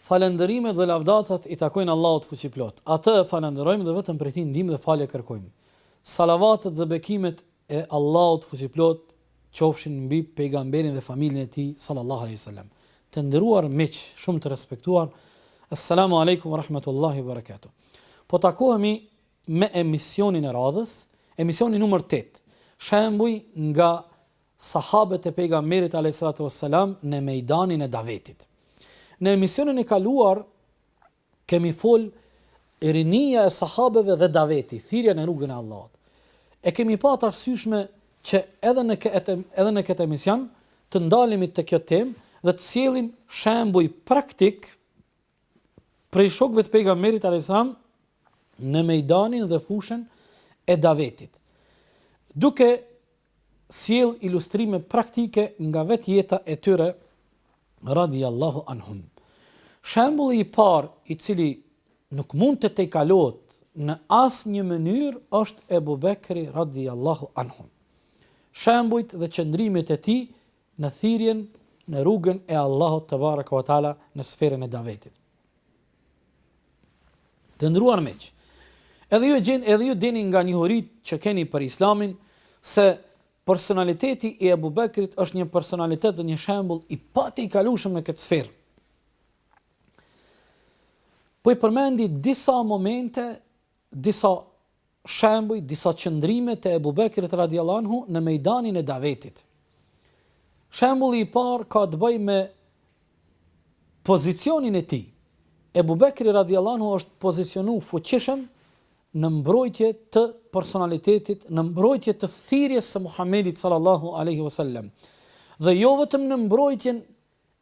Falënderimet dhe lavdatat i takojnë Allahut Fuqiplotë. Atë falënderojmë dhe vetëm prej Tij ndihmë dhe falje kërkojmë. Salavatet dhe bekimet e Allahut Fuqiplotë qofshin mbi Pejgamberin dhe familjen e tij sallallahu alejhi ve selem. Të nderuar miq, shumë të respektuar, Esselamu alejkum ve rahmetullahi ve berekatuh. Po takohemi me emisionin e radhës, emisioni numër tetë, Shembuj nga sahabët e Pejgamberit alejhissalatu vesselam në mejdanin e davetit. Në emisionin e kaluar kemi fol rinia e sahabeve dhe daveti, thirrja në rrugën e Allahut. E kemi pa të arsyeshme që edhe në këtë edhe në këtë emision të ndalemi te kjo temë dhe të sjellim shembuj praktik prej shokëve të pejgamberit alajhissalam në mejdanin dhe fushën e davetit. Duke sjell ilustrime praktike nga vetë jeta e tyre radijallahu anhum. Shembulli i parë i cili nuk mund të tejkalohet në asnjë mënyrë është Ebu Bekri radijallahu anhum. Shembujt dhe qëndrimet e tij në thirrjen në rrugën e Allahut tebareke ve teala në sferën e davetit. Të nderuar miq, edhe ju, edhe ju dini nga njohuritë që keni për islamin, se personaliteti i Ebu Bekrit është një personalitet dhe një shembul i patejkalueshëm në këtë sferë. Po i përmendi disa momente disa shembuj, disa qëndrime të Ebu Bekrit radijallahu anhu në mejdanin e davetit. Shembulli i parë ka të bëjë me pozicionin e tij. Ebu Bekri radijallahu anhu është pozicionu fuqishëm në mbrojtje të personalitetit, në mbrojtje të thirrjes së Muhamedit sallallahu alaihi wasallam. Dhe jo vetëm në mbrojtjen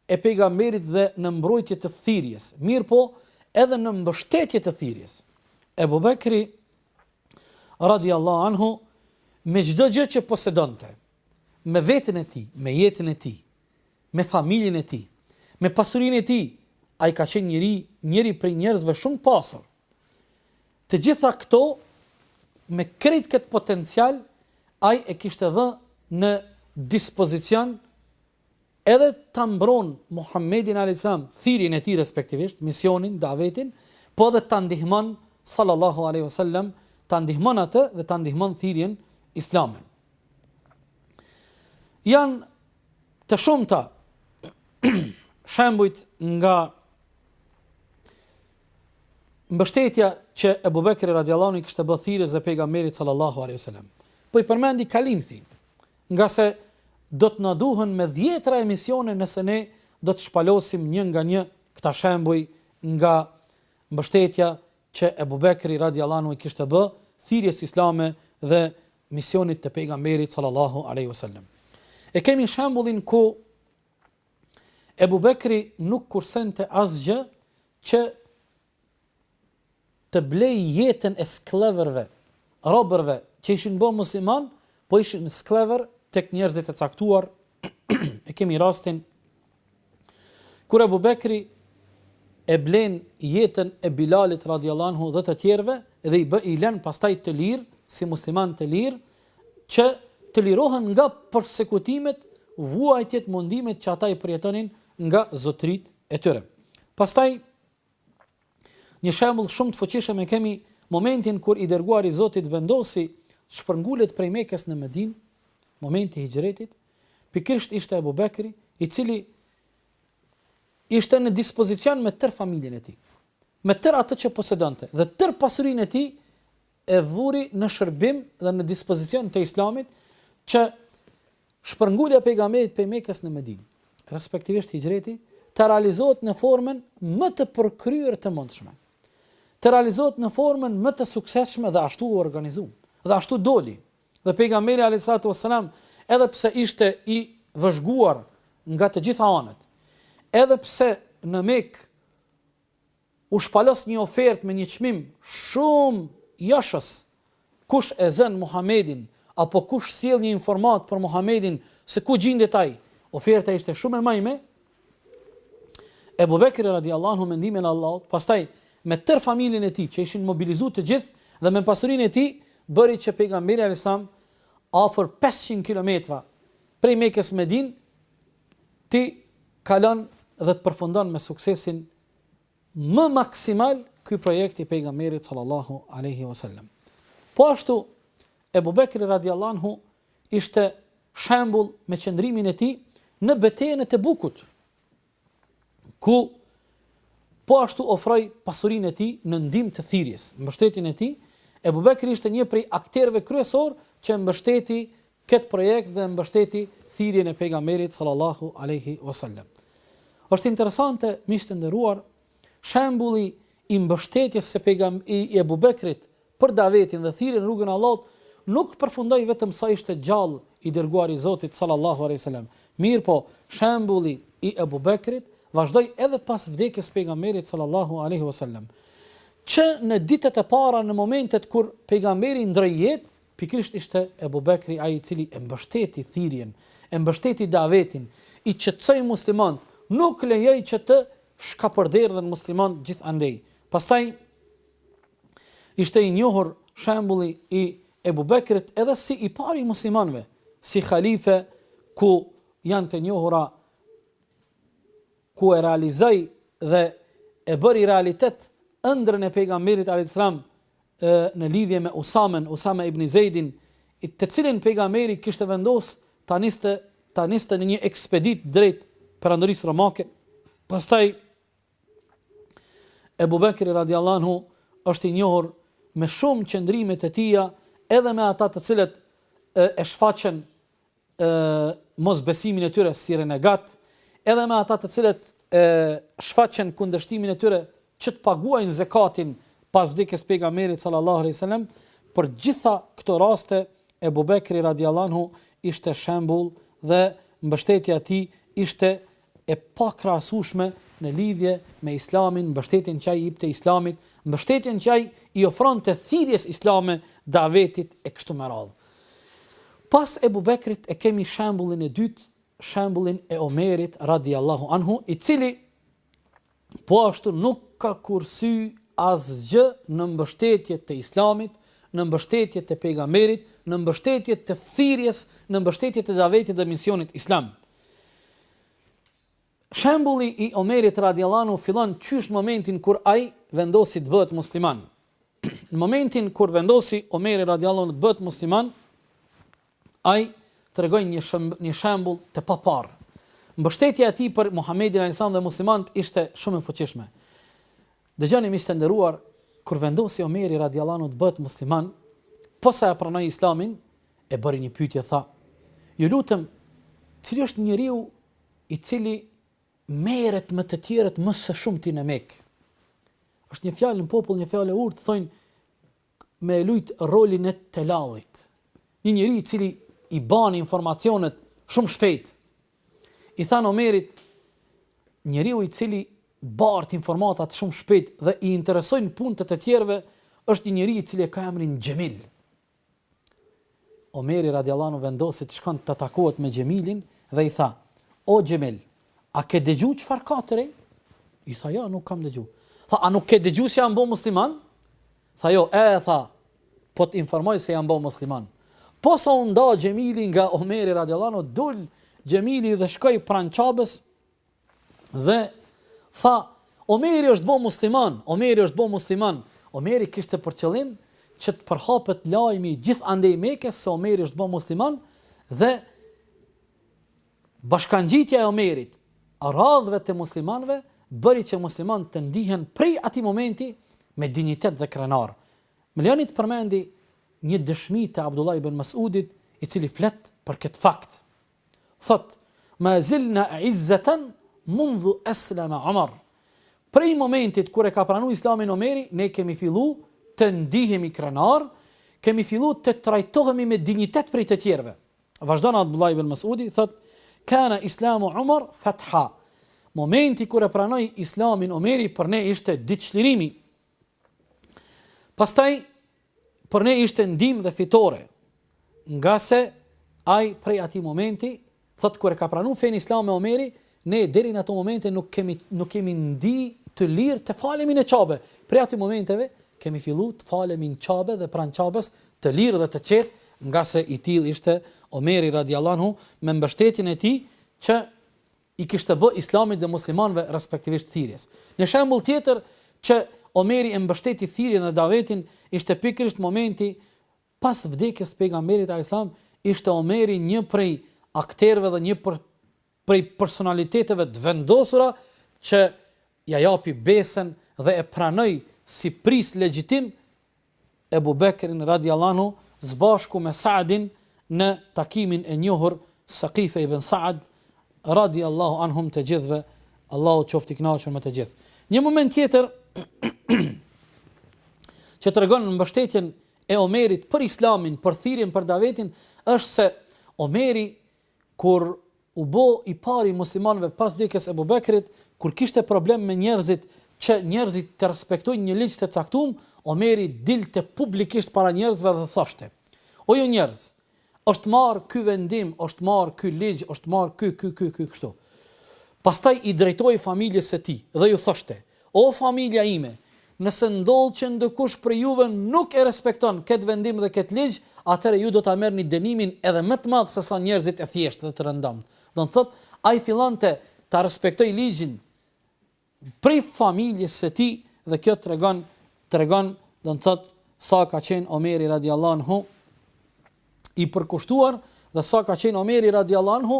e Pejgamberit dhe në mbrojtje të thirrjes, mirëpo edhe në mbështetje të thirrjes. Ebu Bekri, radijallahu anhu, me çdo gjë që posedonte, me veten e tij, me jetën e tij, me familjen e tij, me pasurinë e tij, ai ka qenë njëri, njëri prej njerëzve shumë pasur. Të gjitha këto me krejt këtë potencial ai e kishte vënë në dispozicion Edhe ta mbron Muhammedin alejhi selam thirrjen e tij respektivisht misionin, davetin, po edhe ta ndihmon sallallahu alejhi ve sellem, ta ndihmon atë dhe ta ndihmon thirrjen islame. Janë të shumta shembujt nga mbështetja që Ebu Bekri radiallahu anhu i kishte bë thirrjes dhe pejgamberit sallallahu alejhi ve sellem. Po i përmendi kalimthi, Ngase do të na duhen me dhjetëra emisione nëse ne do të shpalosim një nga një këta shembuj nga mbështetja që Ebu Bekri radijallahu anhu i kishte bë thirrjes islame dhe misionit të Pejgamberit sallallahu alejhi ve sellem. E kemi shembullin ku Ebu Bekri nuk kursente asgjë që të blej jetën e skllevërve, robërve që ishin bo musliman, po ishin skllevër tek njerëzit e caktuar, e kemi rastin kur Ebu Bekri e blen jetën e Bilalit radiallahu anhu dhe të tjerëve dhe i bë i lën pastaj të lirë si musliman të lirë që të lirohen nga persekutimet, vuajtjet, mundimet që ata i përjetonin nga zotëritë e tyre. Pastaj Një shembull shumë të fuqishëm e kemi momentin kur i dërguari i Zotit vendosi të shpërngulet prej Mekës në Medinë, momenti i hixhretit, pikërisht ishte Ebu Bekri, i cili ishte në dispozicion me tërë familjen e tij, me tërë atë që posedonte dhe tërë pasurinë e tij e vuri në shërbim dhe në dispozicion të Islamit që shpërngulja e pejgamberit prej Mekës në Medinë, respektivisht hixhreti, të realizohet në formën më të përkryer të mundshme. Të realizohet në formën më të suksesshme dhe ashtu u organizu. Dhe ashtu doli. Dhe pejgamberi alayhi salatu wasalam, edhe pse ishte i vëzhguar nga të gjitha anët, edhe pse në Mekë U shpalos një ofertë me një çmim shumë joshës, kush e zen Muhamedin apo kush sjell një informatë për Muhamedin se ku gjindet ai, oferta ishte shumë e majme, Ebu Bekri radijallahu anhu me ndihmën e Allahut, pastaj me tërë familjen e tij që ishin mobilizuar të gjithë dhe me pasurinë e tij bëri që pejgamberi alayhis salam afër 500 kilometra prej Mekës në Medinë t'i kalon dhe të përfundon me suksesin më maksimal ky projekt i pejgamberit sallallahu alaihi wasallam. Po ashtu Ebu Bekri radiallahu anhu ishte shembull me qëndrimin e tij në betejën e Tebukut, ku po ashtu ofroi pasurinë e tij në ndihmë të thirrjes. Mbështetjen e tij, Ebu Bekri ishte një prej aktorëve kryesor që mbështeti këtë projekt dhe mbështeti thirrjen e Pejgamberit sallallahu alejhi wasallam. Është interesante, miq të nderuar, shembulli i mbështetjes së pejgamberit i Ebu Bekrit për davetin dhe thirrjen në rrugën e Allahut nuk përfundoi vetëm sa ishte gjallë i dërguari i Zotit sallallahu alejhi wasallam. Mirëpo, shembulli i Ebu Bekrit vazhdoi edhe pas vdekjes së pejgamberit sallallahu alejhi wasallam. Që në ditët e para në momentet kur pejgamberi ndroi jetë, Pikërisht ishte Ebu Bekri ai i cili e mbështeti thirrjen, e mbështeti davetin, i qetësoi muslimanët, nuk lejoi që të shkapërderdhen muslimanët gjithandej. Pastaj ishte i njohur shembulli i Ebu Bekrit edhe si i pari i muslimanëve, si halife ku janë të njohura ku e realizoi dhe e bëri realitet ëndrrën e pejgamberit alayhis salam në lidhje me Usamen, Usame ibn Zejdin, të cilin pejgamberi kishte vendos ta niste ta niste në një ekspeditë drejt perandorisë romake. Pastaj Ebu Bekri radiallahu anhu është i njohur me shumë qëndrime të tija edhe me ata të cilët e, e shfaqën mosbesimin e tyre si renegatë, edhe me ata të cilët e shfaqën kundërshtimin e tyre që të paguajnë zekatin pas vdekjes pejgamberit sallallahu alaihi wasallam, për gjitha këto raste Ebu Bekri radiallahu anhu ishte shembull dhe mbështetja e tij ishte e pakrahasueshme në lidhje me Islamin, mbështetjen që ai i jepte Islamit, mbështetjen që ai i ofronte thirrjes islame, davetit e kështu me radhë. Pas Ebu Bekrit e kemi shembullin e dytë, shembullin e Omerit radijallahu anhu, i cili Po ashtu nuk ka kursy asgjë në mbështetje të Islamit, në mbështetje të Pejgamberit, në mbështetje të thirrjes, në mbështetje të davetit dhe misionit Islam. Shembulli i Omerit radiallahu anhu fillon qysh në momentin kur ai vendosi të bëhet musliman. në momentin kur vendosi Omeri radiallahu anhu të bëhet musliman, Ai tregoi një një shembull të paparë. Mbështetja e tij për Muhamedin alaihi selam dhe muslimanët ishte shumë e fuqishme. Dëgjoni miq të nderuar, kur vendosi Omeri radiallahu anhu të bëhet musliman, posa e pranoi Islamin, e bëri një pyetje tha: "Ju lutem, cili është njeriu i cili merret me të tjerët më së shumti në Mekë?" Është një fjalë në popull, një fjalë e urtë, thonë me e lujt rolin e Telallit, një njeri i cili i ban informacionet shumë shpejt. I thanë Omerit, njeriu i cili bart informatat shumë shpejt dhe i interesojnë punët e të tjerëve, është një njeri i cili e ka emrin Xhemil. Omeri radijallahu anhu vendosi të shkon të takohet me Xhemilin dhe i tha, O Xhemil, a ke dëgju çfarë ka të re? I tha, jo, nuk kam dëgju. Tha, a nuk ke dëgju se jam bo musliman? Tha, jo, e, tha, po të informoj se jam bo musliman. Posa u nda Xhemili nga Omeri radijallahu anhu, dul Xhemili dhe shkoi pranë Qabes, Dhe tha, Omeri është bo musliman, Omeri është bo musliman. Omeri kishte për qëllim që të përhapet lajmi gjithë andej Meke se Omeri është bo musliman dhe bashkangjitja e Omerit radhëve të muslimanëve bëri që muslimanët të ndihen prej atij momenti me dinjitet dhe krenarë. Më lejoni të përmendi një dëshmi të Abdullah ibn Masudit i cili flet për këtë fakt. thotë, Ma zilna eizzeten mundhu esleme Omer. Prej momentit kur e ka pranu islamin Omeri, ne kemi fillu të ndihemi krenarë, kemi fillu të trajtohemi me dinjitet prej të tjerëve. Vazhdon Abdullah ibn Masudi, thotë, Kana islamu Omer fetha. Momenti kur e pranoi islamin Omeri, për ne ishte ditë çlirimi. Pastaj për ne ishte ndihmë dhe fitore, ngase ai prej atij momenti, thotë kur e ka pranu fenë islame Omeri, ne deri në ato momente nuk kemi nuk kemi ndi të lirë të falemi në Qabe. Prej atyre momenteve kemi fillu të falemi në Qabe dhe pranë Qabes të lirë dhe të qetë, ngase i tillë ishte Omeri radijallahu anhu me mbështetjen e tij që i kishte bë Islamit dhe muslimanëve respektivisht thirrjes. Një shembull tjetër që Omeri e mbështeti thirrjen dhe davetin ishte pikërisht momenti pas vdekjes së pejgamberit alejhi selam, ishte Omeri një prej akterëve dhe një për, prej personaliteteve të vendosura që ia japi besën dhe e pranoi si prijës legjitim Ebu Bekrin radijallahu anhu së bashku me Sa'din në takimin e njohur Sekife ibn Sa'd radijallahu anhum të gjithëve Allahu qoftë i kënaqur me të gjithë. Një moment tjetër që tregon mbështetjen e Omerit për Islamin, për thirrjen për davetin është se Omeri Kur u bo i pari i muslimanëve pas vdekjes Ebu Bekrit, kur kishte problem me njerëzit që njerëzit të respektojnë një ligj të caktum, Omeri dilte publikisht para njerëzve dhe thoshte, O ju njerëz, është marrë ky vendim, është marrë ky ligj, është marrë ky, ky, ky, ky kështu. Pastaj i drejtohej familjes së tij dhe ju thoshte, O familja ime, nëse ndodh që ndokush prej juve nuk e respekton këtë vendim dhe këtë ligj, atëherë ju do ta merrni dënimin edhe më të madh se sa njerëzit e thjeshtë dhe të rëndomtë. Do të thotë, ai fillonte ta respektojë ligjin prej familjes së tij dhe kjo tregon tregon, do të thotë, sa ka qenë Omeri radiallahu anhu, i përkushtuar dhe sa ka qenë Omeri radiallahu anhu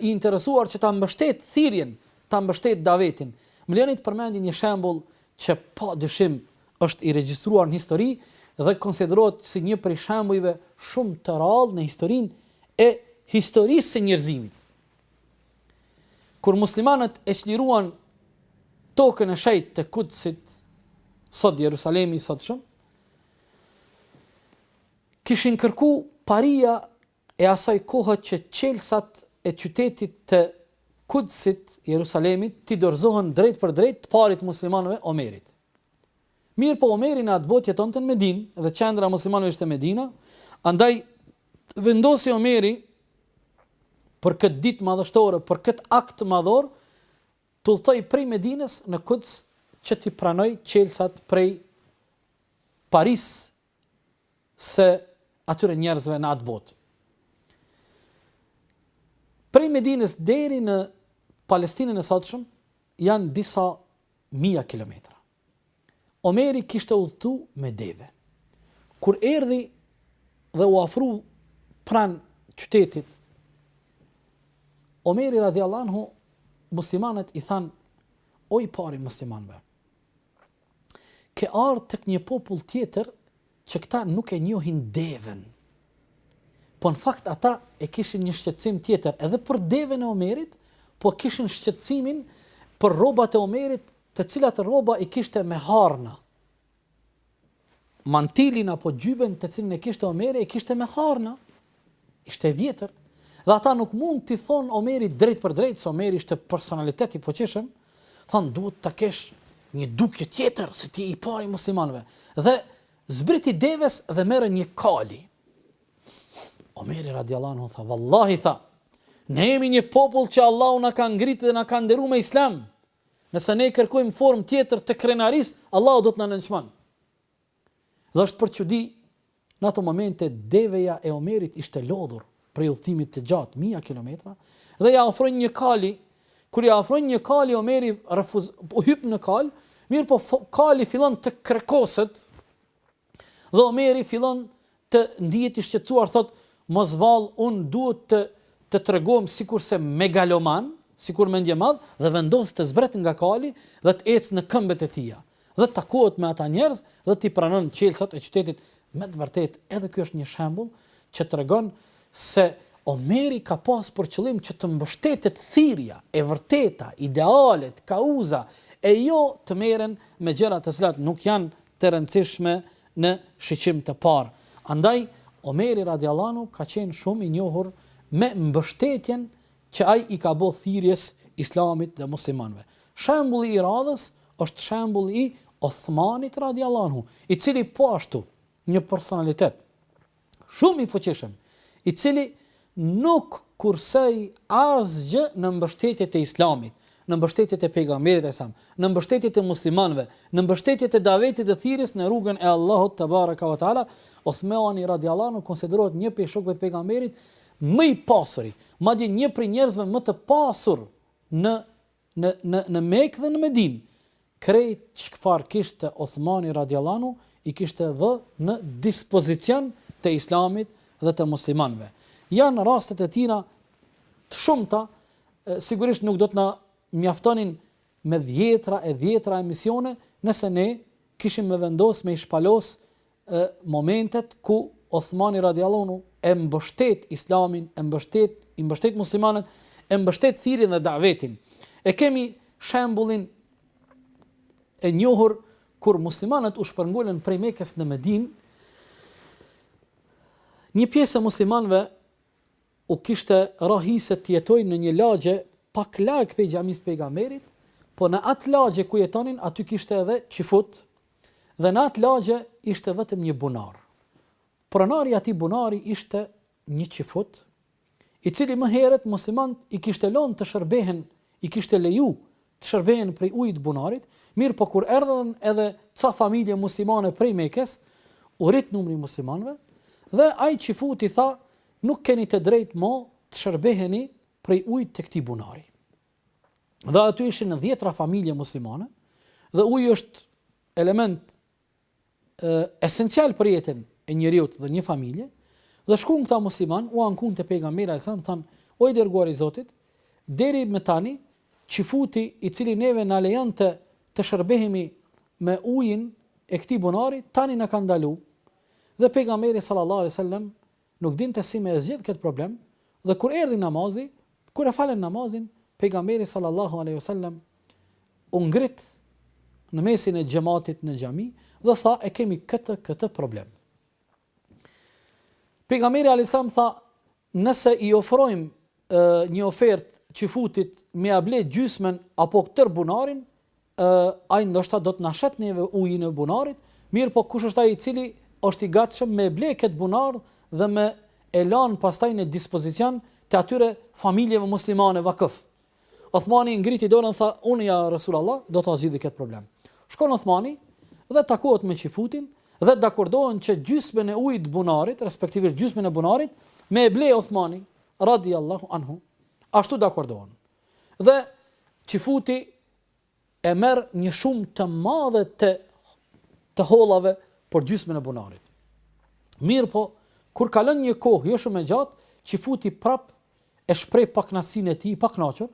i interesuar që ta mbështet thirrjen, ta mbështet davetin. Më lejoni të përmend një shembull që pa dyshim është i regjistruar në histori dhe konsiderohet si një prej shembujve shumë të rrallë në historinë e historisë së njerëzimit. Kur muslimanët e çliruan tokën e shenjtë të Kudsit, sot Jerusalemi i sotshëm, Kishin kërku paria e asaj kohe që çelësat e qytetit të Kudsit, Jerusalemit, t'i dorëzohen drejtpërdrejt të parit të muslimanëve, Omerit. Mirëpo Omeri në atë botë jetonte në Medinë dhe qendra e muslimanëve ishte Medina, andaj vendosi Omeri për këtë ditë madhështore, për këtë akt madhor, t'udhëtojë prej Medinës në Kuds që t'i pranojë çelësat prej parisë së atyre njerëzve në atë botë. Prej Medinës deri në Palestinën e sotshëm janë disa mija kilometra. Omeri kishte udhëtu me deve. Kur erdi dhe u afru pranë qytetit, Omeri radiallahu anhu muslimanët i thanë, o i pari i muslimanëve, Ke ardhë tek një popull tjetër që këta nuk e njohin deven. Po në fakt ata e kishin një shqetësim tjetër edhe për deven e Omerit, po kishin shqetësimin për rrobat e Omerit, të cilat rroba i kishte me harna. Mantilin apo gjyben të cilin e kishte Omeri e kishte me harna. Ishte e vjetër dhe ata nuk mund t'i thonë Omerit drejtpërdrejt se Omeri ishte personalitet i fuqishëm, thanë duhet ta kesh një dukje tjetër se ti je i pari i muslimanëve. Dhe zbriti deves dhe merr një kali. Omeri radiallahu anhu tha, vallahi tha, ne jemi një popull që Allahu na ka ngrit dhe na ka nderu me islam. Nëse ne kërkojmë formë tjetër të krenarisë, Allahu do të na nënçmon. Dhe është për çudi, në ato momente deveja e Omerit ishte lodhur prej udhëtimit të gjatë mija kilometra dhe ia ofrojnë një kali. Kur ia ofrojnë një kali, Omeri refuz, po hyp në kal, mirëpo kali fillon të krekoset dhe Omeri fillon të ndihet i shqetësuar thotë mos vallë unë duhet të tregohem sikurse megaloman, sikur mendjemadh dhe vendos të zbret nga kali dhe të ecë në këmbët e tija dhe të takohet me ata njerëz dhe t'i pranon çelësat e qytetit me të vërtetë edhe ky është një shembull që tregon se Omeri ka pas për qëllim që të mbështetet thirrja e vërteta, idealet, kauza e jo të merren me gjëra të cilat nuk janë të rëndësishme në shiqim të parë. Andaj, Omeri radijallahu anhu ka qenë shumë i njohur me mbështetjen që ai i ka bo thirrjes Islamit dhe muslimanëve. Shembulli i radhës është shembulli i Othmanit radijallahu anhu, i cili po ashtu, një personalitet Shumë i fuqishëm, i cili nuk kursej asgjë në mbështetje të Islamit, në mbështetje të Pejgamberit alajhi selam, në mbështetje të muslimanëve, në mbështetje të davetit dhe thirrjes në rrugën e Allahut te bareka ve teala, Uthmani radiallahu anhu konsiderohet një prej shokëve të Pejgamberit më i pasuri, madje një prej njerëzve më të pasur në Në në në Mekë dhe në Medinë krejt ç'far kishte Uthmani radijallahu anhu i kishte vë në dispozicion të Islamit dhe të muslimanëve. Janë rastet e tina të shumta, sigurisht nuk do të na mjaftonin me dhjetra e dhjetra emisione nëse ne kishim me vendos me i shpalos momentet ku Othmani radijallahu anhu e mbështet Islamin, e mbështet, i mbështet muslimanët, e mbështet thirrjen dhe davetin. E kemi shembullin e njohur kur muslimanët u shpërngulën prej Mekës në Medinë, një pjesë e muslimanëve u kishte rastis të jetojnë në një lagje pak larg prej xhamisë të pejgamberit, po në atë lagje ku jetonin aty kishte edhe çifut, Dhe në atë lagje ishte vetëm një bunar. Pronari i atij bunari ishte një çifut, i cili më herët muslimanët i kishte lënë të shërbehen, i kishte leju të shërbehen prej ujit të bunarit, mirëpo kur erdhën edhe ca familje muslimane prej Mekës, u rrit numri i muslimanëve dhe ai çifut i tha, nuk keni të drejtë më të shërbeheni prej ujit të këtij bunari. dhe aty ishin dhjetra familje muslimane, dhe uji është element e, esencial për jetën e njeriut dhe një familje, dhe shkun këta musliman, u ankun te Pejgamberi alejhi selam, thanë, o i derguar i Zotit, deri me tani, çifuti i cili neve na lejonte të shërbehemi me ujin e këtij bunari, tani na ka ndalu, dhe Pejgamberi sallallahu alejhi sellem, Nuk dinte si me e zgjidh këtë problem, dhe kur erdhi namazi, kur e falën namazin, Pejgamberi sallallahu alejhi ve sellem u ngrit në mesin e xhematit në xhami dhe tha e kemi këtë këtë problem. Pejgamberi alejhi selam tha, nëse i ofrojmë një ofertë çifutit me ia ble gjysmën apo tërë bunarin, ë ai ndoshta do ta na shet neve ujin e bunarit, mirë po kush është ai i cili është i gatshëm me ble këtë bunar dhe me e lanë pastaj në dispozicion të atyre familjeve muslimane vakëf. Othmani ngriti dorën tha, unë ja Resul Allah, do ta zgjidhi këtë problem. Shkon Othmani dhe takohet me qifutin dhe dakordohen që gjysmën e ujit bunarit, respektivisht gjysmën e bunarit, me e ble Othmani, radijallahu anhu ashtu dakordohen. Dhe çifuti e merr një shumë të madhe të të hollave për gjysmën e bunarit. Mirë po, kur kalon një kohë jo shumë e gjatë, çifuti prap e shpreh pakënaqësinë e tij, pakënaqur,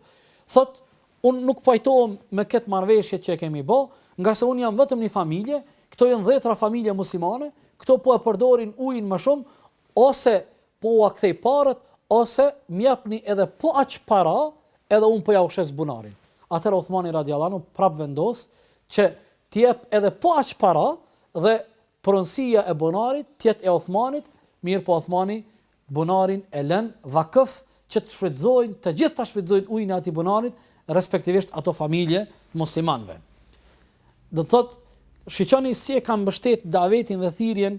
thotë un nuk pajtohem me kët marrëveshje që e kemi bë, nga se un jam vetëm një familje, këto janë dhjetra familje muslimane, këto po e përdorin ujin më shumë, Ose po ua kthej parët ose m'japni edhe po aq para edhe unë po ua shes bunarin. Atëherë Uthmani radijallahu anhu prap vendos që t'i jep edhe po aq para dhe pronësia e bunarit të jetë e Uthmanit, mirëpo Uthmani bunarin e lënë vakëf që të shfrytëzojnë, të gjithë ta shfrytëzojnë ujin e atij bunarit, respektivisht ato familje të muslimanëve. Do të thotë, shiqoni si e ka mbështet davetin dhe thirrjen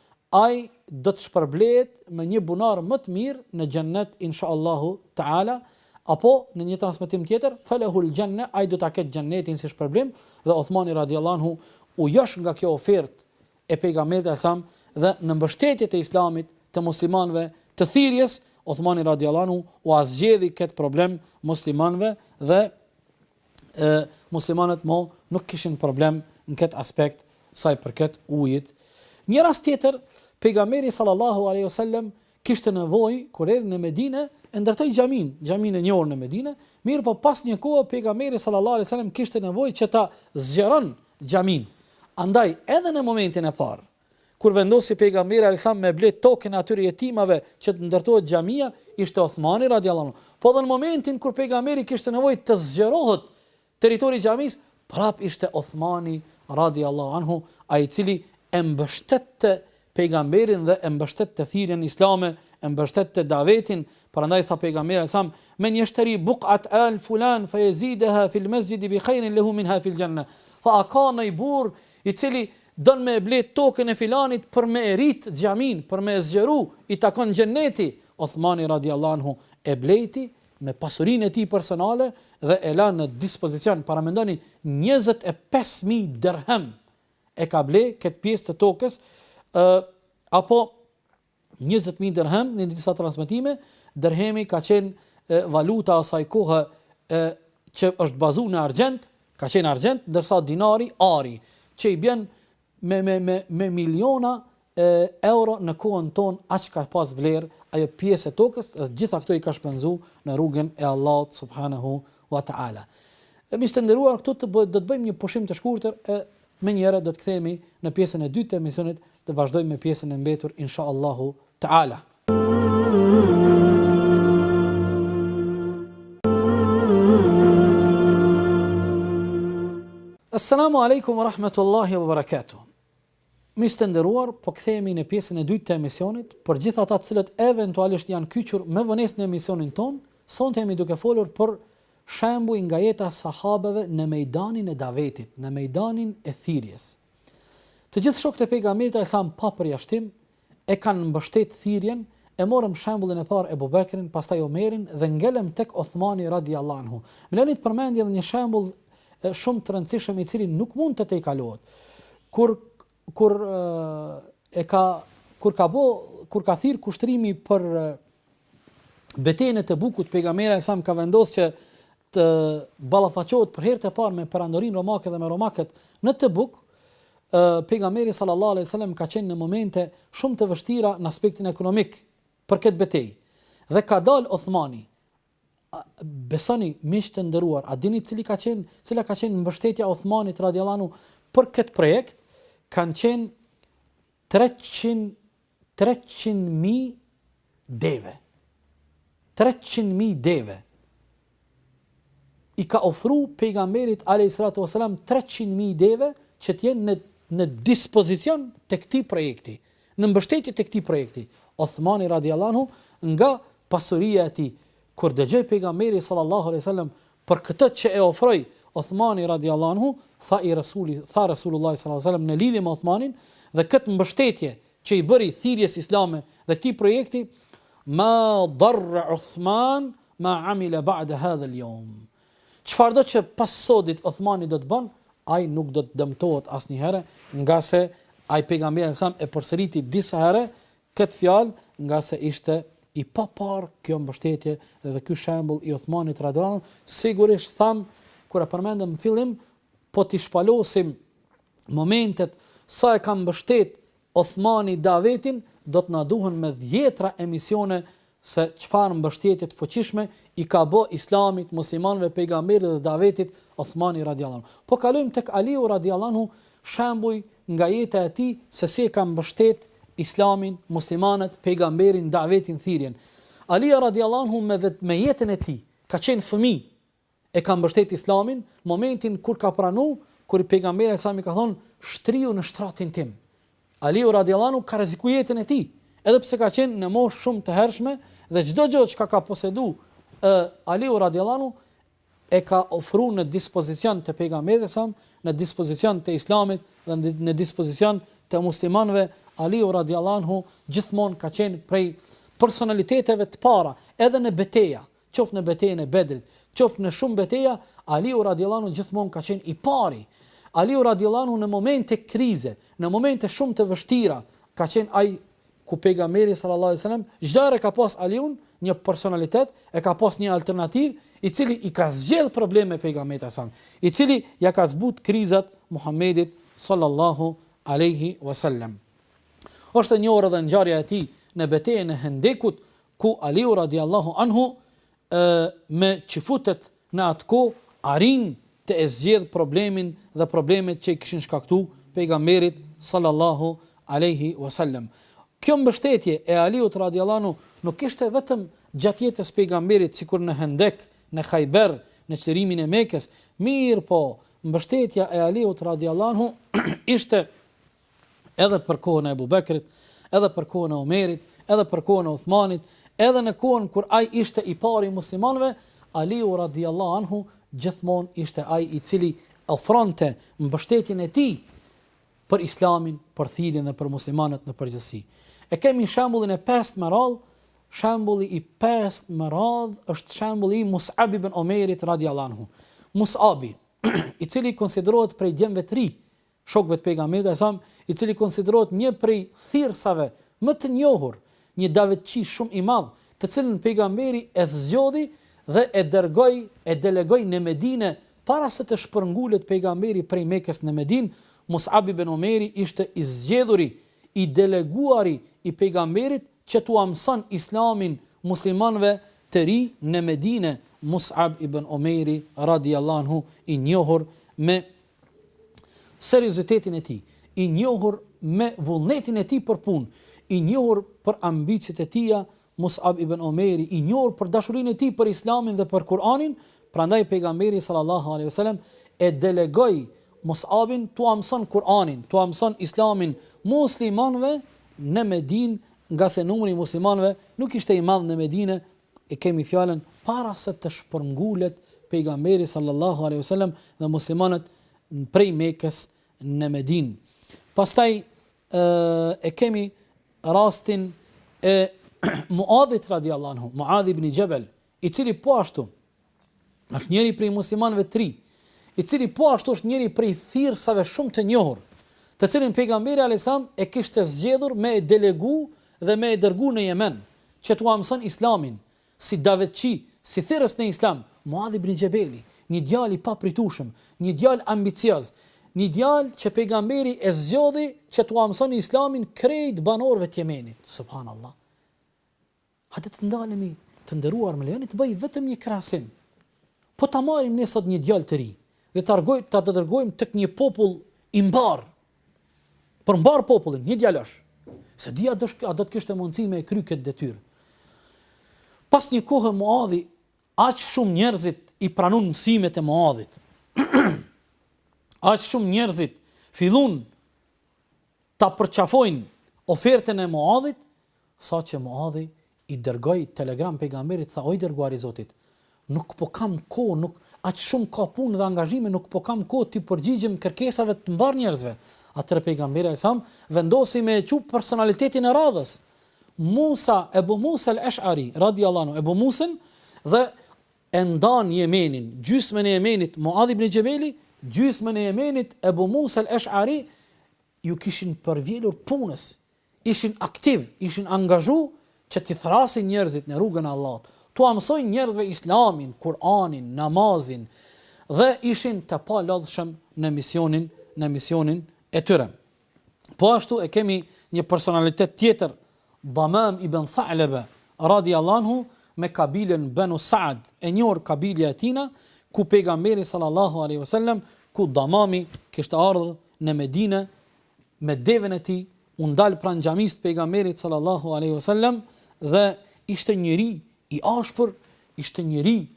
Ai do të shpërblehet me një bunar më të mirë në xhennet inshallahu teala apo në një transmetim tjetër felehul xhenne ai do ta ketë xhennetin si shpërblim dhe Uthmani radijallahu anhu u josh nga kjo ofertë e pejgamberit alaihi salam dhe në mbështetje të islamit të muslimanëve të thirrjes Uthmani radijallahu anhu ua zgjidhi këtë problem muslimanëve dhe e, muslimanët mo nuk kishin problem në këtë aspekt sa i përket ujit. Një rast tjetër, pejgamberi sallallahu alaihi wasallam kishte nevojë kur erdhi në Medinë e ndërtoi xhaminë, xhaminë e njohur në Medinë, mirë po pas një kohë pejgamberi sallallahu alaihi wasallam kishte nevojë që ta zgjeron xhaminë. Andaj edhe në momentin e parë, kur vendosi pejgamberi alayhis salam me ble tokën atyre jetimave që të ndërtohet xhamia, ishte Uthmani radiallahu anhu. Po edhe në momentin kur pejgamberi kishte nevojë të zgjerohet territori i xhamisë, prap ishte Uthmani radiallahu anhu, ai i cili e mbështeti pejgamberin dhe e mbështeti thirrjen islame, e mbështeti davetin, prandaj tha pejgamberi alayhis salam, "Men yashtari buqat al fulan fa yazidaha fil masjid bi khairin lahu minha fil janna." A ka naj burrë i cili Don me e ble tokën e filanit për me e rrit xhaminë për me e zgjeru i takon xhenneti Uthmani radijallahu anhu e blejti me pasurinë e tij personale dhe e la në dispozicion paramendoni njëzet e pesë mijë dërhem e ka ble këtë pjesë të tokës ë apo njëzet mijë dirhem në disa transmetime, dirhemi ka qenë valuta asaj kohe që është bazuar në argjend, ka qenë argjend, ndërsa dinari ari, që i bjen me me me me miliona e, euro në kohën tonë aq ka pas vlerë ajo pjesë e tokës dhe gjitha këto i ka shpenzu në rrugën e Allahut subhanahu wa taala. E miq të nderuar këtu të bëj, do të bëjmë një pushim të shkurtër e Menjëherë do të kthehemi në pjesën e dytë të emisionit të vazhdojmë me pjesën e mbetur inshallahu taala. Assalamu alaikum wa rahmatullahi wa barakatuh. Miq të nderuar, po kthehemi në pjesën e dytë të emisionit, për gjithë ata të cilët eventualisht janë kyçur me vonesë në emisionin tonë, sonte jemi duke folur për Shembuj nga jeta e sahabeve në mejdanin e davetit, në mejdanin e thirrjes. Të gjithë shokët e Pejgamberit alajhissalam pa përjashtim e kanë mbështetë thirrjen, e morëm shembullin e parë Ebu Bekrin, pastaj Omerin dhe ngelëm tek Othmani radijallahu anhu. Më lëni të përmend edhe një shembull shumë të rëndësishëm i cili nuk mund të tejkalohet. Kur kur e ka kur ka bo, kur ka thirr kushtrimi për betejën e Tebukut, pejgamberi alejhi selam ka vendosur që të ballafaqohet për herë të parë me perandorinë romake dhe me romakët në Tebuk, pejgamberi sallallahu alejhi ve sellem ka qenë në momente shumë të vështira në aspektin ekonomik për këtë betejë. Dhe ka dalë Othmani, Besoni, miq të nderuar, a dini cili ka qenë, cila ka qenë mbështetja e Uthmanit radiallahu anhu për këtë projekt? Kanë qenë 300 300.000 deve. 300.000 deve. I ka ofru pejgamberit alayhis salatu wasalam 300.000 deve që të jenë në në dispozicion të këtij projekti. Në mbështetje të këtij projekti, Othmani radijallahu anhu nga pasuria e tij, kur dëgjoi Pejgamberi sallallahu alejhi ve sellem për këtë që e ofroi Othmani radijallahu anhu, tha i Resuli, tha Resulullahi sallallahu alejhi ve sellem në lidhje me Othmanin dhe këtë mbështetje që i bëri thirrjes islame dhe këtij projekti, Ma darra Uthman ma amila ba'da hadha al-yawm. Çfarëdo që pas sodit Othmani do të bënë, ai nuk do të dëmtohet asnjëherë, ngase ai Pejgamberi alajhi selam e përsëriti disa herë këtë fjalë, ngase ishte i paparë kjo mbështetje dhe ky shembull i Othmanit radijallahu anhu, sigurisht thamë kur e përmendëm në fillim, po t'i shpalosim momentet sa e ka mbështetë Othmani davetin do të na duhen me dhjetra emisione se çfarë mbështetje të fuqishme i ka bo islamit, muslimanëve, pejgamberit dhe davetit Othmani radijallahu anhu. Po kalojmë tek Aliu radijallahu anhu shembuj nga jeta e tij se si e ka mbështet islamin, muslimanët, pejgamberin, davetin, thirrjen. Alia radijallahu anhu me me jetën e tij ka qenë fëmijë e ka mbështet Islamin, momentin kur ka pranu, kur pejgamberi alajhi salam i ka thon, shtriu në shtratin tim. Aliu radiallahu anhu ka rreziku jetën e tij, edhe pse ka qenë në moshë shumë të hershme dhe çdo gjë që ka posedu ë Aliu radiallahu anhu e ka ofru në dispozicion të pejgamberit sa në dispozicion të Islamit dhe në dispozicion të muslimanëve Aliu radiallahu anhu gjithmonë ka qenë prej personaliteteve të para edhe në beteja Qoftë në betejën e Bedrit, qoftë në shumë beteja, Aliu radijallahu anhu gjithmonë ka qenë i pari. Aliu radijallahu anhu në momente krize, në momente shumë të vështira, ka qenë ai ku pejgamberi sallallahu alaihi wasallam çdo herë ka pas Aliun një personalitet, e ka pas një alternativë, i cili i ka zgjedh probleme pejgamberit sa, i cili ja ka zbut krizat Muhamedit sallallahu alaihi wasallam. Është e njohur edhe ngjarja e tij në betejën e Hendekut, ku Aliu radijallahu anhu ë me çifutet në atë kohë arrin të e zgjedhë problemin dhe problemet që i kishin shkaktu pejgamberit sallallahu alejhi wa sallam. Kjo mbështetje e Aliut radijallahu anhu nuk ishte vetëm gjatë jetës pejgamberit sikur në Hendek, në Khajber, në çlirimin e Mekes, mirëpo mbështetja e Aliut radijallahu anhu ishte edhe për kohën e Ebu Bekrit, edhe për kohën e Omerit, edhe për kohën e Uthmanit, edhe në kohën kur ai ishte i pari i muslimanëve, Aliu radiallahu anhu gjithmonë ishte ai i cili ofronte mbështetjen e tij për islamin, për thirrjen dhe për muslimanët në përgjithësi. E kemi shembullin e pestë me radhë, shembulli i pestë me radhë është shembulli i Mus'ab ibn Umejrit radiallahu anhu. Mus'abi, i cili konsiderohet prej djemve të ri shokëve të Pejgamberit alajhi selam, i cili konsiderohet një prej thirrsave më të njohur, një davetçi shumë i madh, të cilin Pejgamberi e zgjodhi dhe e dërgoi, e delegoi në Medine para se të shpërngulet Pejgamberi prej Mekes në Medinë, Mus'ab ibn Umejri ishte i zgjedhuri, i deleguari i Pejgamberit që t'ua mëson Islamin muslimanëve të ri në Medine, Mus'ab ibn Umejri radijallahu anhu i njohur me seriozitetin e tij, i njohur me vullnetin e tij për punë, i njohur për ambiciet e tija, Mus'ab ibn Umejri, i njohur për dashurinë e tij për Islamin dhe për Kur'anin, prandaj Pejgamberi sallallahu alejhi ve sellem e delegoi Mus'abin t'ua mëson Kur'anin, t'ua mëson Islamin muslimanëve në Medinë, ngase numri i muslimanëve nuk ishte i madh në Medine E kemi fjalën para se të shpërngulet Pejgamberi sallallahu alejhi ve sellem dhe muslimanët prej Mekës në Medinë. Pastaj e kemi rastin e Muadhit radiallahu anhu, Muadh ibn Xhebel, i cili po ashtu është njëri prej muslimanëve të ri, i cili po ashtu është njëri prej thirrsave shumë të njohur, të cilin pejgamberi alayhis salam e kishte zgjedhur me e delegu dhe me e dërgu në Jemen, që t'ua mëson Islamin, si davetçi, si thirrës në Islam, Muadh ibn Xhebeli, një djalë i papërtueshëm, një djalë ambicioz, një djalë që pejgamberi e zgjodhi që t'ua mëson Islamin krejt banorëve të Jemenit. Subhanallahu. Hajde të ndalemi, të nderuar, më lejoni të bëj vetëm një krahasim. Po ta marrim ne sot një djalë të ri dhe ta rgojmë, ta dërgojmë tek një popull i mbarë, për mbarë popullin, një djalosh, se di a do, a do të kishte mundësi me e kry këtë detyrë. Pas një kohë Muadhi, aq shumë njerëzit i pranuan mësimet e Muadhit. aq shumë njerëzit fillun ta përqafojnë ofertën e Muadhit Sa që Muadhi i dërgoi telegram pejgamberit tha o i dërguari i Zotit nuk po kam kohë nuk aq shumë ka punë dhe angazhime nuk po kam kohë t'i përgjigjem kërkesave të mbarë njerëzve atëherë pejgamberi alajhissalam vendosi me e çu personalitetin e radhës Musa Ebu Musa el Esh'ari radiallahu anhu Ebu Musën dhe e ndan Jemenin gjysmën e Jemenit Muadhi ibn Xhebeli gjysmën e Jemenit Ebu Musa el Esh'ari iu kishin përvjelur punës, ishin aktiv, ishin angazhu që t'i thrrasin njerëzit në rrugën e Allahut, t'ua mësojnë njerëzve Islamin, Kur'anin, namazin dhe ishin të palodhshëm në misionin në misionin e tyre. Po ashtu e kemi një personalitet tjetër Damam ibn Tha'lebe, radijallahu anhu, me kabilen Benu Sa'd, e njohur kabilja e tina, ku Pejgamberi sallallahu alejhi ve sellem, ku Damami kishte ardhur në Medine me deven e tij, u ndal pranë xhamisë të Pejgamberit sallallahu alejhi ve sellem dhe ishte njeri i ashpër, ishte njeri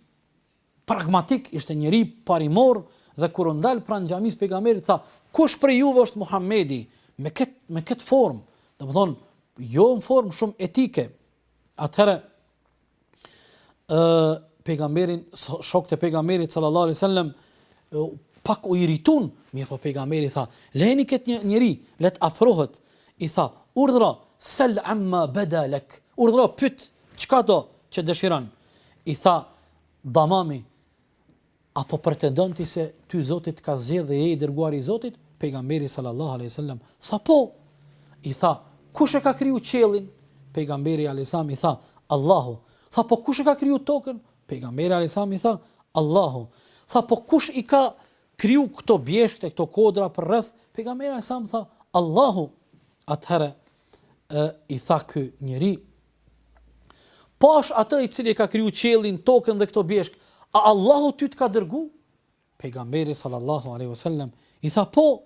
Pragmatik, ishte njeri parimor dhe kur u ndal pranë xhamisë së Pejgamberit tha, Kush prej juve është Muhamedi? Me këtë me këtë formë, domethënë jo në formë shumë etike. Atëherë ë pejgamberin shokët e pejgamberit sallallahu alaihi wasallam pak u iritun, mirë po pejgamberi tha, leni këtë njeri, le të afrohet, i tha, urdhra, sel amma beda lek, urdhra, pyt, çka do që dëshiron, i tha, Damami, A po pretendon ti se ty Zoti të ka zgjedhë dhe je i dërguari i Zotit? Pejgamberi sallallahu alaihi wasallam tha po. I tha, kush e ka kriju qiellin? Pejgamberi alaihi wasallam i tha, Allahu. Tha po kush e ka kriju tokën? Pejgamberi alaihi wasallam i tha, Allahu. Tha po kush i ka kriju këto bjeshkë, këto kodra përreth? Pejgamberi alaihi wasallam tha, Allahu. Atëherë i tha ky njeri, Pash atë i cili e ka kriju qiellin, tokën dhe këto bjeshkë, a Allahu ty të ka dërgu? Pejgamberi sallallahu aleyhu sallem, i tha po,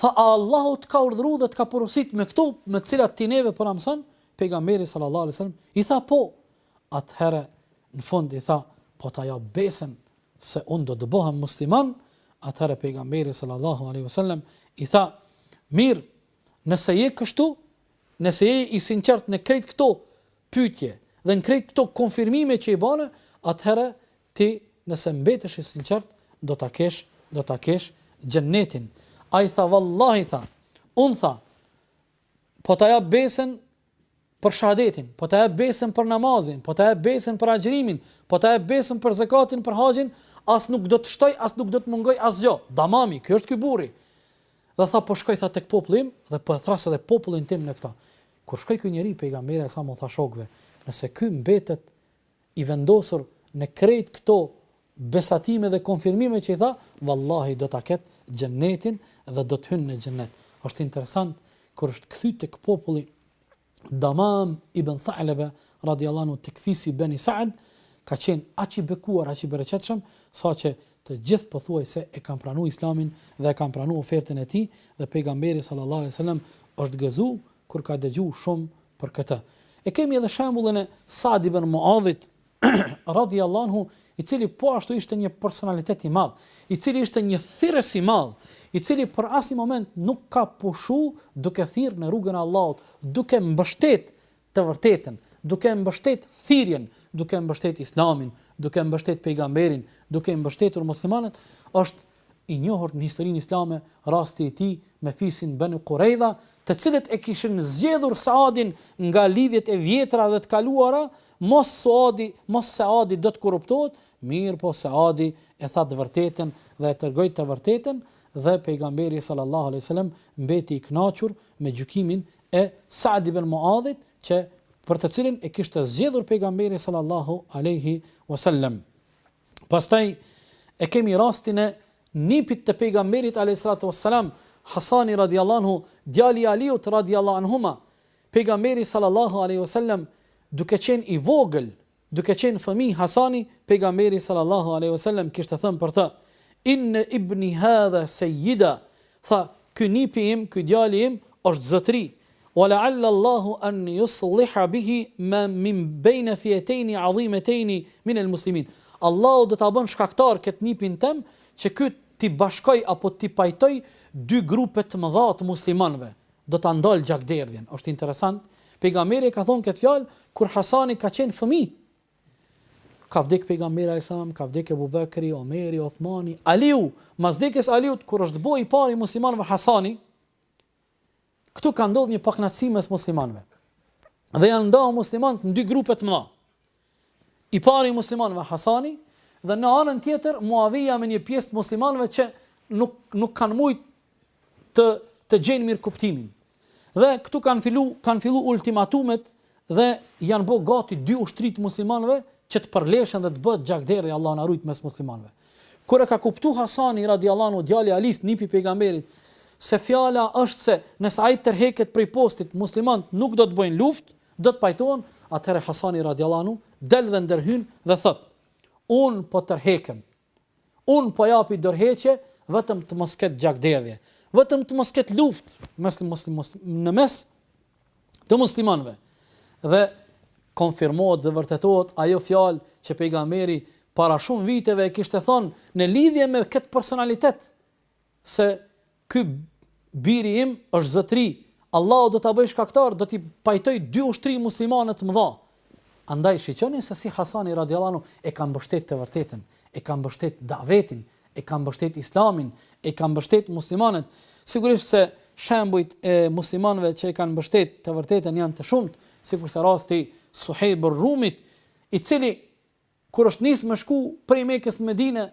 tha a Allahu të ka urdhru dhe të ka porosit me këto me të cilat ti neve po na mëson, pejgamberi sallallahu aleyhu sallem, i tha po, atëherë në fund i tha, po ta jap besën se unë do të bëhem musliman, atëherë pejgamberi sallallahu alaihi wasallam i tha, "Mirë, nëse je kështu, Nëse je i sinqert në krejt këto pyetje dhe në krejt këto konfirmime që i bëre, atëherë ti nëse mbetesh i sinqert do ta kesh, do ta kesh Xhennetin. Ai tha vallahi tha, unë tha, po ta jap besën për shahadetin, po ta jap besën për namazin, po ta jap besën për agjërimin, po ta jap besën për zakatin, për haxhin, as nuk do të shtoj, as nuk do të mungoj asgjë. Damami, ky është ky burri. Dhe tha po shkoj tha tek populli im dhe po e thrras edhe popullin tim në këto. Kur shkoi ky njeri pejgamberi alajhi salam u tha shokëve, nëse ky mbetet i vendosur në krejt këto besatime dhe konfirmime që i tha, vallahi do ta ketë xhennetin dhe do të hynë në xhennet. Është interesant kur është kthy tek populli Damam ibn Tha'laba radijallahu anhu tek fisi Beni Sa'd ka qenë aq i bekuar, aq i bereqetshëm, saqë të gjithë pothuajse e kanë pranu Islamin dhe e kanë pranu ofertën e tij dhe pejgamberi sallallahu alaihi wasallam është gëzu kur ka dëgju shumë për këtë. E kemi edhe shembullin e Sa'd ibn Mu'adhit radijallahu anhu, i cili po ashtu ishte një personalitet i madh, i cili ishte një thirrës i madh, i cili për asnjë moment nuk ka pushu duke thirrë në rrugën e Allahut, duke mbështet të vërtetën, duke mbështet thirrjen, duke mbështet Islamin, duke mbështet pejgamberin, duke mbështetur muslimanët, është i njohur në historinë islame rasti i tij me fisin Banu Qurayza, të cilët e kishin zgjedhur Saadin nga lidhjet e vjetra dhe të kaluara, mos Saadi, mos Saadi do të korruptohet, mirëpo Saadi e tha të vërtetën dhe e tregoi të vërtetën dhe Pejgamberi sallallahu alejhi ve sellem mbeti i kënaqur me gjykimin e Saad ibn Muadhit që për të cilin e kishte zgjedhur Pejgamberi sallallahu alejhi ve sellem. Pastaj e kemi rastin e nipit të pejgamberit alayhisalatu wassalam, Hasani radiallahu anhu, djali i Aliut radiallahu anhuma, pejgamberi sallallahu alaihi wasallam duke qenë i vogël, duke qenë fëmijë Hasani, pejgamberi sallallahu alaihi wasallam kishte thënë për të: Inna ibni hadha sayyida Tha, Ky nipi im, ky djali im, është zotëri. Wa la'alla Allahu an yusliha bihi ma min bejne fi'etejni 'azimetejni min al-muslimin. Allahu do ta bënë shkaktar këtë nipin tëmë, që ky t'i bashkojë apo t'i pajtojë dy grupe të mëdha të muslimanëve, do ta ndalë gjakderdhjen. Është interesant, Pejgamberi ka thonë këtë fjalë kur Hasani ka qenë fëmijë, Ka vdek pejgamberi alejhi selam, ka vdek Ebu Bekri, Omeri, Othmani, Aliu, mas vdekjes Aliut kur është bo i pari i muslimanëve Hasani, këtu ka ndodhur një pakënaqësi mes muslimanëve. Dhe janë ndau muslimanët në dy grupe të mëdha. I pari i muslimanëve Hasani dhe në anën tjetër Muavija me një pjesë të muslimanëve që nuk nuk kanë mujt të të gjejnë mirëkuptimin. Dhe këtu kanë fillu, kanë fillu ultimatumet dhe janë bo gati dy ushtri të muslimanëve që të përleshen dhe të bëhet gjakderdhja Allah na rujt mes muslimanëve. Kur e ka kuptu Hasani radiallahu djali Alis nipi pejgamberit se fjala është se nëse ai tërheket prej postit muslimanët nuk do të bëjnë luftë, do të pajtohen, atëherë Hasani radiallahu del dhe ndërhyn dhe thot: "Un po tërhekem." Unë po japi dorëheqje vetëm të mos ketë gjakderdhje, vetëm të mos ketë luftë mes në mes të muslimanëve. Dhe konfirmohet dhe vërtetohet ajo fjalë që pejgamberi para shumë viteve e kishte thënë në lidhje me këtë personalitet se Ky biri im është zotëri, Allahu do ta bëjë shkaktar, do t'i pajtoj dy ushtri muslimane të mëdha. Andaj shiqoni se si Hasani radijallahu anhu e ka mbështet të vërtetën, e ka mbështet davetin, e ka mbështet Islamin, e ka mbështet muslimanët. Sigurisht se shembujt e muslimanëve që e kanë mbështet të vërtetën janë të shumtë, sikurse rasti Suhejb er-Rumit, i cili Kur është nis me shku prej Mekës në Medine,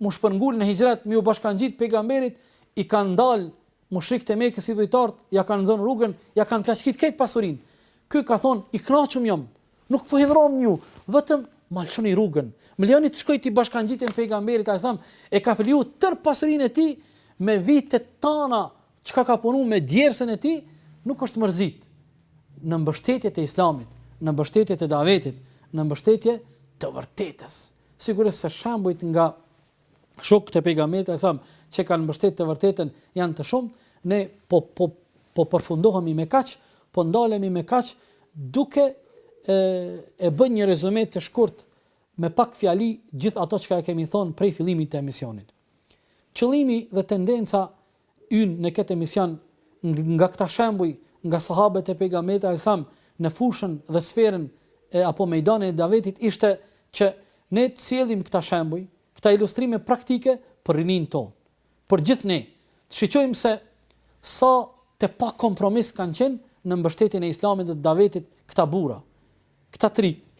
m'u shpërngul në hixhret me ju bashkangjit Pejgamberit, i kanë dal mushrikët e Mekës idhujtart, ja kanë nxon rrugën, ja kanë plaçkit krejt pasurinë. Ky ka thon, i kënaqum jom, nuk po hidhrom me ju, vetëm ma lshoni rrugën, më lejoni të shkoj t'i bashkangjitem Pejgamberit alajhi selam, e ka fliu tër pasurinë e tij me vite të tana çka ka punu me djersën e tij, nuk është mërzit. në mbështetje të Islamit, në mbështetje të davetit, në mbështetje të vërtetës. Sigurisht se shembujt nga shokët e pejgamberit alajhi selam që kanë mbështetë të vërtetën janë të shumë, ne po po po përfundohemi me kaq, po ndalemi me kaq duke e, e bën një rezume të shkurt me pak fjali gjithë ato çka e kemi thonë prej fillimit të emisionit. Qëllimi dhe tendenca ynë në këtë emision nga këta shembuj, nga sahabët e Pejgamberit alajhi selam në fushën dhe sferën e apo mejdanin e davetit ishte që ne të sjellim këta shembuj, këta ilustrime praktike për rininë tonë, për gjithë ne, të shiqojmë se sa të pakompromis kanë qenë në mbështetjen e Islamit dhe të davetit këta burra. Këta trima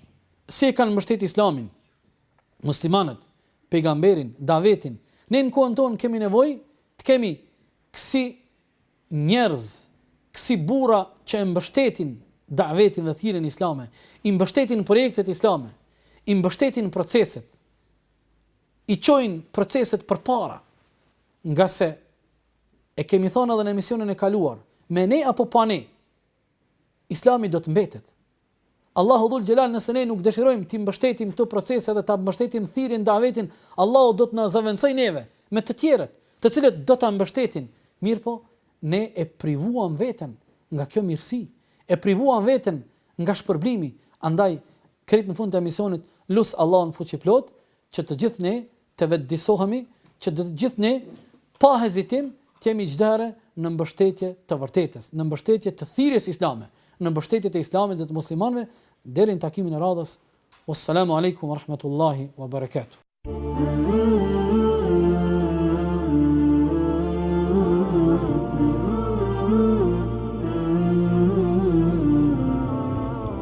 si e kanë mbështetë Islamin? Muslimanët pejgamberin, davetin. Ne në kohën tonë kemi nevojë të kemi kësi njerëz, kësi burra që e mbështetin davetin dhe thirrjen islame, i mbështetin projektet islame, i mbështetin proceset, i çojnë proceset përpara. Ngase e kemi thonë edhe në emisionin e kaluar, me ne apo pa ne, Islami do të mbetet. Allahu Dhul Xhelal nëse ne nuk dëshirojmë t'i mbështetim këto procese dhe ta mbështetim thirrjen davetin, Allahu do të na zëvendësojë neve me të tjerët, të cilët do ta mbështetin. Mirëpo ne e privuam veten nga kjo mirësi, e privuam veten nga shpërblimi, andaj krejt në fund të emisionit lus Allahun fuqiplotë që të gjithë ne të vetëdijsohemi, që të gjithë ne pa hezitim të jemi çdo herë në mbështetje të vërtetës, në mbështetje të thirrjes islame, në mbështetje të Islamit dhe të muslimanëve deri në takimin e radhës. Wassalamu alaikum wa rahmatullahi wa barakatuh.